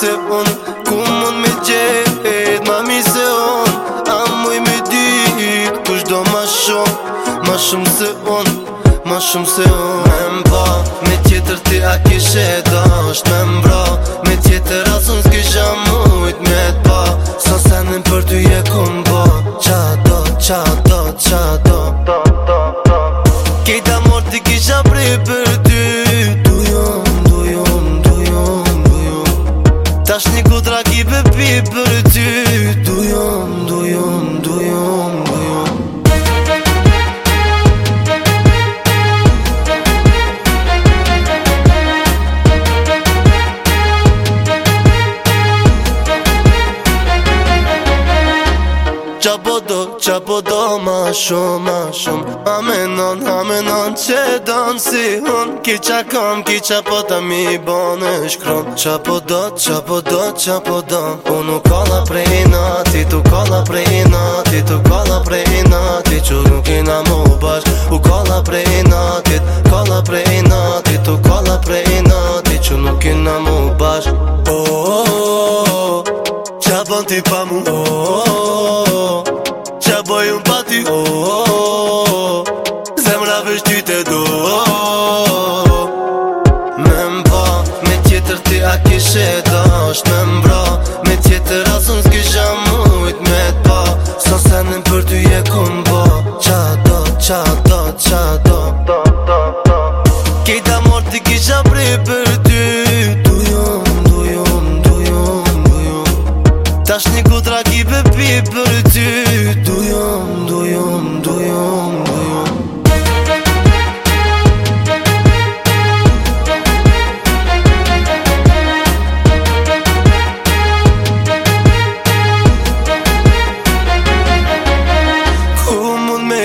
se unë Ku mund me gjehet Ma mi se unë A muj me dit Kusht do ma shumë Ma shumë se unë Ma shumë se unë Me mba Me tjetër ti a kishe dasht Me mbra Me tjetër asun nës kisham Një kutra ki pëpi për ty Qa do ma shumë, ma shumë Amenon, amenon që don si hun Ki qa kom, ki qa po ta mi bone shkron Qa po do, qa po do, qa po do Unu kolla prej ina, ti kolla prej ina Ti kolla prej ina, ti që nuk ina U kolla prej ina, ti tu kolla prej ina Ti tu kolla prej ina, ti që nuk ina Oh, oh, oh, oh, qa bon pa mu oh, oh, oh ty oh, oh, oh, oh Zemra vesh të do oh, oh, oh Me mba Me tjetër ti a kishe dash Me mbra Me tjetër asun s'kisha mujt me ta Sa senin për ty je kun bo po. Qa do, qa do, qa do Kejta mort ti kisha pri për ty Dujon, dujon, dujon, dujon Tash një kutra ki për ty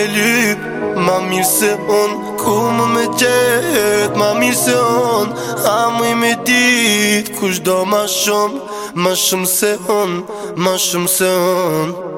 e lyp Ma mirë se unë ku më me qëtë Ma mirë se unë a më i me ditë Kush do ma shumë, ma shumë se unë, ma shumë se unë